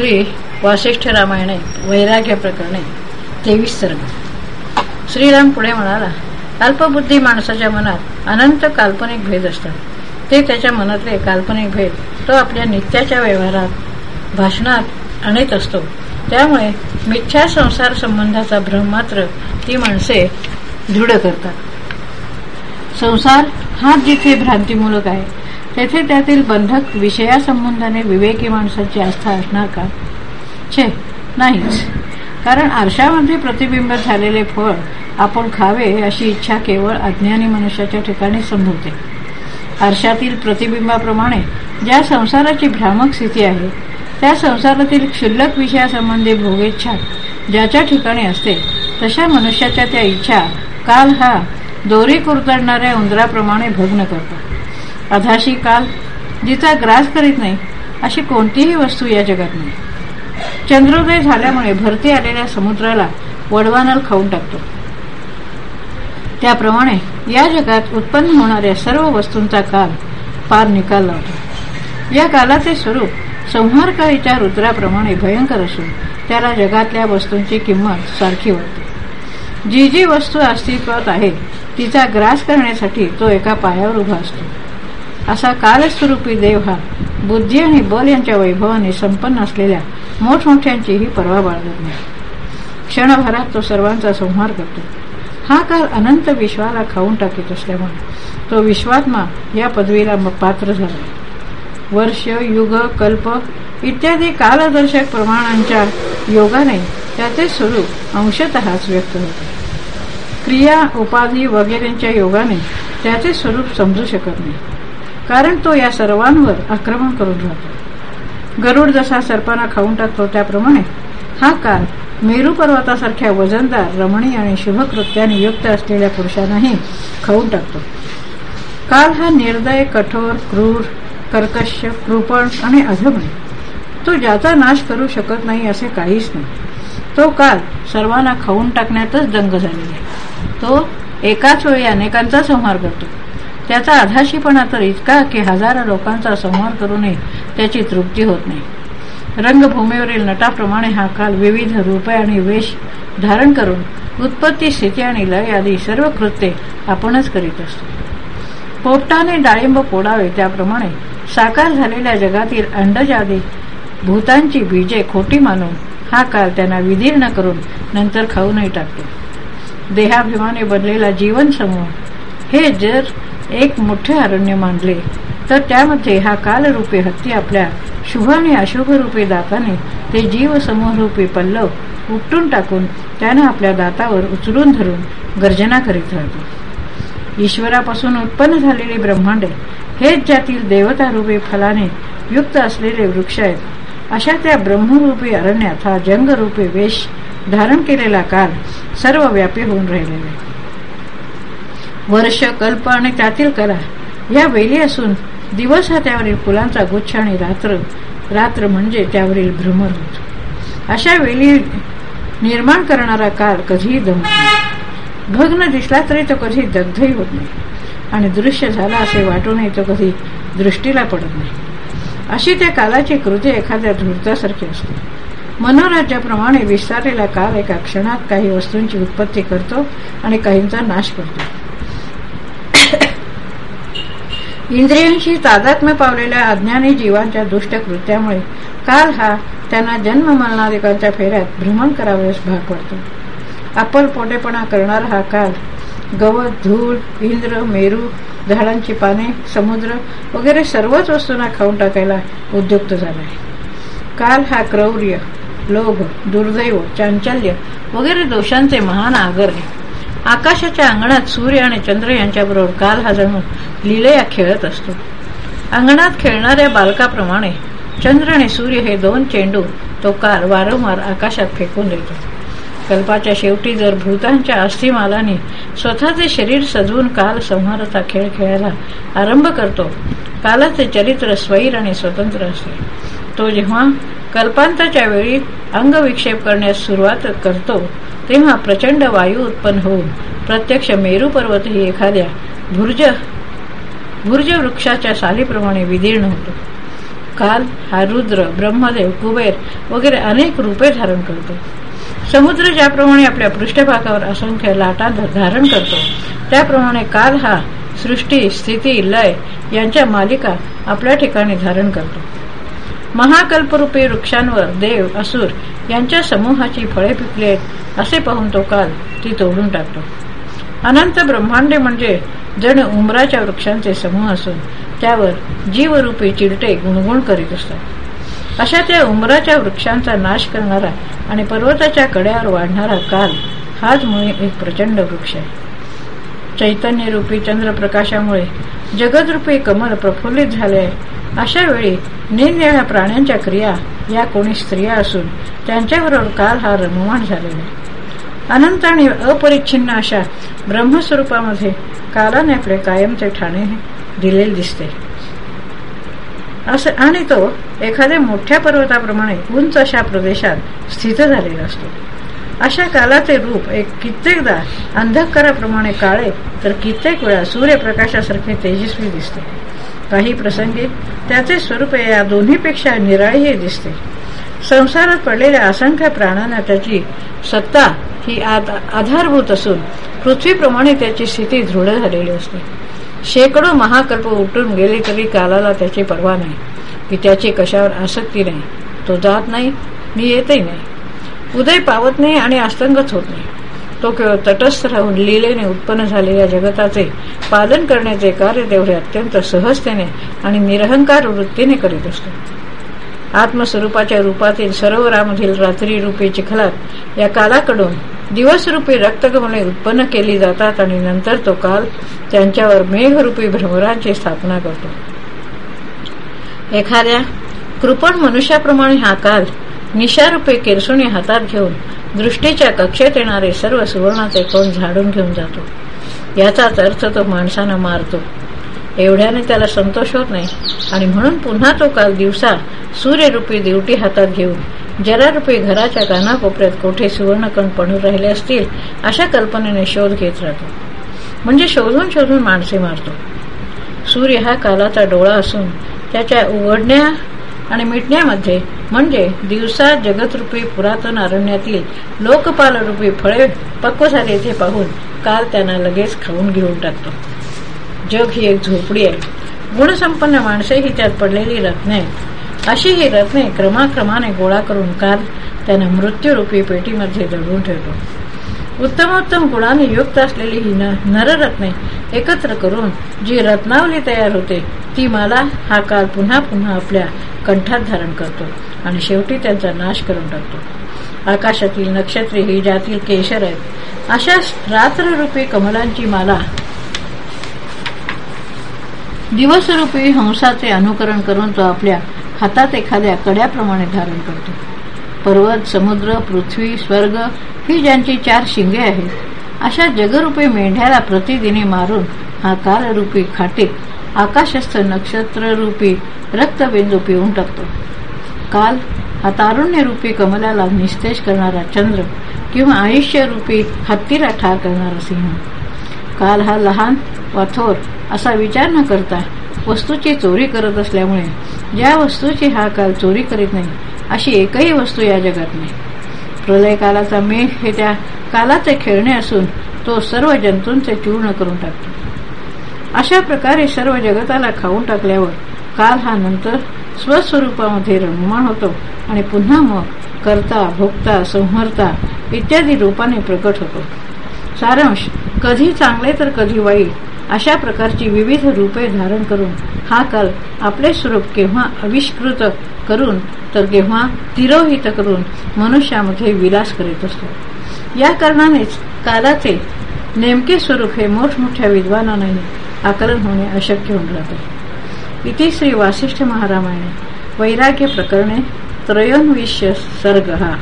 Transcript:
श्री वासिष्ठ रामायणे वैराग्य प्रकरणे तेवीस सर्ग. श्रीराम पुढे म्हणाला अल्पबुद्धी माणसाच्या मनात अनंत काल्पनिक भेद असतात. ते त्याच्या मनातले काल्पनिक भेद तो आपल्या नित्याच्या व्यवहारात भाषणात आणत असतो. त्यामुळे मिथ्या संसार संबंधाचा भ्रम मात्र ती माणसे दृढ करतात. संसार हा जिथे भ्रांतीमूलक आहे तेथे त्यातील बंधक विषयासंबंधाने विवेकी माणसाची आस्था असणार का? छे नाहीच. कारण आरशामध्ये प्रतिबिंब झालेले फळ आपण खावे अशी इच्छा केवळ अज्ञानी मनुष्याच्या ठिकाणी संभवते. आरशातील प्रतिबिंबाप्रमाणे ज्या संसाराची भ्रामक स्थिती आहे त्या संसारातील क्षुल्लक विषयासंबंधी भोगेच्छा ज्याच्या ठिकाणी असते तशा मनुष्याच्या त्या इच्छा काल हा दोरी कुरतडणाऱ्या उंदराप्रमाणे भग्न करतो अधाशी काल जिचा ग्रास करीत नाही अशी कोणतीही वस्तू या जगात नाही. चंद्रोदय झाल्यामुळे भरती आलेल्या समुद्राला वडवानल खाऊन टाकतो. त्याप्रमाणे या जगात उत्पन्न होणाऱ्या सर्व वस्तूंचा काल पार निकाल लावतो. या कालाचे स्वरूप संहारकाळीच्या रुद्राप्रमाणे भयंकर असून त्याला जगातल्या वस्तूंची किंमत सारखी वाटते. जी जी वस्तू अस्तित्वात आहे तिचा ग्रास करण्यासाठी तो एका पायावर उभा असतो. असा कालस्वरूपी देव हा बुद्धी आणि बल यांच्या वैभवाने संपन्न असलेल्या मोठमोठ्यांचीही पर्वा बाळगत नाही. क्षणभरात तो सर्वांचा संहार करतो. हा काल अनंत विश्वाला खाऊन टाकीत असल्यामुळे तो विश्वात्मा या पदवीला पात्र झाला. वर्ष युग कल्प इत्यादी कालदर्शक प्रमाणांच्या योगाने त्याचे स्वरूप अंशतःच व्यक्त होते. क्रिया उपाधी वगैरेंच्या योगाने त्याचे स्वरूप समजू शकत नाही. कारण तो या सर्वांवर आक्रमण करून राहतो. गरुड जसा सर्पांना खाऊन टाकतो त्याप्रमाणे हा काल मेरू पर्वतासारख्या वजनदार रमणी आणि शुभकृत्याने युक्त असलेल्या पुरुषांनाही खाऊन टाकतो. काल हा निर्दय कठोर क्रूर कर्कश कृपण आणि अधम तो ज्याचा नाश करू शकत नाही असे काहीच नाही. तो काल सर्वांना खाऊन टाकण्यातच दंग झालेला आहे. तो एकाच वेळी अनेकांचा संहार करतो. त्याचा आधाशीपणा तर इतका की हजारो लोकांचा संहार करूनही त्याची तृप्ती होत नाही. रंगभूमीवरील नटाप्रमाणे हा काल विविध रूपे आणि वेश धारण करून उत्पत्ती स्थिती आणि लय आदी सर्व कृत्ये आपणच करीत असतो. पोपटाने डाळिंब पोडावे त्याप्रमाणे साकार झालेल्या जगातील अंडजादी भूतांची बीजे खोटी मानून हा काल त्यांना विदीर्ण करून नंतर खाऊनही टाकतो देहाभिमाने बनलेला जीवन समूह हे जर एक मोठे अरण्य मानले. तर त्यामध्ये हा कालरूपी हत्ती आपल्या शुभ आणि अशुभ रूपी दाताने ते जीव समूहरूपी पल्लव उपटून टाकून त्यानं आपल्या दातावर उचलून धरून गर्जना करीत राहतो ईश्वरापासून उत्पन्न झालेली ब्रह्मांडे हेच ज्यातील देवतारूपी फलाने युक्त असलेले वृक्ष आहेत. अशा त्या ब्रह्मरूपी अरण्यात हा जंगरूपी वेश धारण केलेला काल सर्व व्यापी होऊन राहिलेला वर्ष कल्प आणि त्यातील कला या वेली असून दिवस हा त्यावरील फुलांचा गुच्छ आणि रात्र. रात्र म्हणजे त्यावरील भ्रमर होत. अशा वेली निर्माण करणारा काल कधीही दमत नाही. भग्न दिसला तरी तो कधी दग्धही होत नाही. आणि दृश्य झाला असे वाटूनही तो कधी दृष्टीला पडत नाही. अशी त्या कालाची कृती एखाद्या धूर्तासारखी असते. मनोराज्याप्रमाणे विस्तारलेला काल एका क्षणात काही वस्तूंची उत्पत्ती करतो आणि काहींचा नाश करतो. इंद्रियांशी तादात्म्य पावलेल्या अज्ञानी जीवांच्या दुष्ट कृत्यामुळे काल हा त्यांना जन्म मरणाधिकांच्या फेऱ्यात भ्रमण करावयास भाग पडतो. आपण पोटेपणा करणारा हा काल गवत धूळ इंद्र मेरू झाडांची पाने समुद्र वगैरे सर्वच वस्तूंना खाऊन टाकायला उद्युक्त झाला आहे. काल हा क्रौर्य लोभ दुर्दैव चांचल्य वगैरे दोषांचे महान आगर आहे. आकाशाच्या अंगणात सूर्य आणि चंद्र यांच्याबरोबर काल हा जणू लिलया खेळत असतो. अंगणात खेळणाऱ्या बालकाप्रमाणे चंद्र आणि सूर्य हे दोन चेंडू तो काल वारंवार आकाशात फेकून देतो. कल्पाच्या शेवटी जर भूतांच्या अस्थिमालाने स्वतःचे शरीर सजवून काल संहाराचा खेळ खेळायला आरंभ करतो कालाचे चरित्र स्वैर आणि स्वतंत्र असते. तो जेव्हा कल्पांताच्या वेळी अंगविक्षेप करण्यास सुरुवात करतो तेव्हा प्रचंड वायू उत्पन्न होऊन प्रत्यक्ष मेरू पर्वतही एखाद्या भुर्ज भुर्ज वृक्षाच्या सालीप्रमाणे विदीर्ण होतो. काल हा रुद्र ब्रह्मदेव कुबेर वगैरे अनेक रूपे धारण करतो. समुद्र ज्याप्रमाणे आपल्या पृष्ठभागावर असंख्य लाटा धारण करतो त्याप्रमाणे काल हा सृष्टी स्थिती लय यांच्या मालिका आपल्या ठिकाणी धारण करतो. महाकल्परूपी वृक्षांवर देव असुर यांच्या समूहाची फळे पिकली असे पाहून तो काल ती तोडून टाकतो. अनंत ब्रह्मांडे म्हणजे जण उमराच्या वृक्षांचे समूह असून त्यावर जीवरूपी चिरटे गुणगुण करीत असतात. अशा त्या उमराच्या वृक्षांचा नाश करणारा आणि पर्वताच्या कड्यावर वाढणारा काल हाच मुळे एक प्रचंड वृक्ष आहे. चैतन्यरूपी चंद्रप्रकाशामुळे जगदरूपी कमल प्रफुल्लित झाले आहे. अशा वेळी निरनिळ्या प्राण्यांच्या क्रिया या कोणी स्त्रिया असून त्यांच्याबरोबर काल हा रममाण झालेला आहे. अनंत आणि अपरिच्छिन्न अशा ब्रह्मस्वरूपामध्ये कालाने आपले कायमचे ठाणे दिलेले दिसते. असं आणि तो एखाद्या मोठ्या पर्वताप्रमाणे उंच अशा प्रदेशात स्थित झालेला असतो. अशा कालाचे रूप एक कित्येकदा अंधकाराप्रमाणे काळे तर कित्येक वेळा सूर्यप्रकाशासारखे तेजस्वी दिसते. काही प्रसंगी त्याचे स्वरूप या दोन्हीपेक्षा निराळीही दिसते. संसारात पडलेल्या असंख्य प्राण्यांना त्याची सत्ता ही आधारभूत असून पृथ्वीप्रमाणे त्याची स्थिती दृढ झालेली असते. शेकडो महाकल्प उठून गेले तरी कालाला त्याची पर्वा नाही. की त्याची कशावर आसक्ती नाही. तो जात नाही मी येतही नाही. उदय पावत नाही आणि आस्तंगच होत नाही. तो केवळ तटस्थ राहून लिलेने उत्पन्न झालेल्या जगताचे पालन करण्याचे कार्य तेवढे अत्यंत सहजतेने आणि निरहंकार वृत्तीने करीत असतो. आत्मस्वरूपाच्या रूपातील सरोवरामधील रात्री रूपी चिखलात या कालाकडून दिवसरूपी रक्तगमने उत्पन्न केली जातात आणि नंतर तो काल त्यांच्यावर मेघरूपी भ्रमरांची स्थापना करतो. एखाद्या कृपण मनुष्याप्रमाणे हा काल निशारूपे किरसुणी हातात घेऊन दृष्टीच्या कक्षेत येणारे सर्व सुवर्णाचे कोण झाडून घेऊन जातो? याचाच अर्थ तो माणसानं मारतो. एवढ्याने त्याला संतोष होत नाही. आणि म्हणून पुन्हा तो काल दिवसा सूर्यरूपी दिवटी हातात घेऊन जरारूपी घराच्या कानाकोपऱ्यात कोठे सुवर्णकण पडून राहिले असतील अशा कल्पनेने शोध घेत राहतो. म्हणजे शोधून शोधून माणसे मारतो. सूर्य हा कालाचा डोळा असून त्याच्या उघडण्या आणि मिटण्यामध्ये म्हणजे दिवसा जगतरूपी पुरातन अरण्यातील लोकपालरूपी फळे पक्व झाले ते पाहून काल त्यांना लगेच खाऊन घेऊन टाकतो. जग ही एक झोपडी आहे. गुणसंपन्न माणसे ही त्यात पडलेली रत्ने आहेत अशी ही रत्ने क्रमाक्रमाने गोळा करून काल त्याने मृत्यूरूपी पेटीमध्ये दडवून ठेवतो उत्तमोत्तम गुणाने युक्त असलेली ही नररत्ने एकत्र करून जी रत्नावली तयार होते ती मला हा काल पुन्हा पुन्हा आपल्या कंठात धारण करतो आणि शेवटी त्यांचा नाश करून टाकतो. आकाशातील नक्षत्रे ही ज्यातील केशर आहेत. अशा रात्ररूपी कमलांची माला दिवसरूपी हंसाचे अनुकरण करून तो आपल्या हातात एखाद्या कड्याप्रमाणे धारण करतो. पर्वत समुद्र पृथ्वी स्वर्ग ही ज्यांची चार शिंगे आहेत अशा जगरूपी मेंढ्याला प्रतिदिनी मारून हा कालरूपी खाटीत आकाशस्थ नक्षत्ररूपी रक्तबिंदू पिऊन टाकतो. काल हा तारुण्यरूपी कमलाला निस्तेज करणारा चंद्र किंवा आयुष्यरूपी हत्तीला ठार करणारा सिंह काल हा लहान वा थोर असा विचार न करता वस्तूची चोरी करत असल्यामुळे ज्या वस्तूची हा काल चोरी करीत नाही अशी एकही वस्तू या जगात नाही. प्रलय कालाचा मेघ हे त्या कालाचे खेळणे असून तो सर्व जंतूंचे चूर्ण करून टाकतो. अशा प्रकारे सर्व जगताला खाऊन टाकल्यावर काल हा नंतर स्वस्वरूपामध्ये रममाण होतो आणि पुन्हा मग करता भोगता संहरता इत्यादी रूपाने प्रकट होतो. सारांश कधी चांगले तर कधी वाईट अशा प्रकारची विविध रूपे धारण करून हा काल आपले स्वरूप केव्हा अविष्कृत करून तर केव्हा तिरोहित करून मनुष्यामध्ये विलास करीत असतो. या कारणानेच कालाचे नेमके स्वरूप हे मोठमोठ्या विद्वानांनाही आकलन होणे अशक्य होऊन जाते. इथे श्री वासिष्ठ महारामाने वैराग्य प्रकरणे त्रयोन्विष्य सर्ग. हा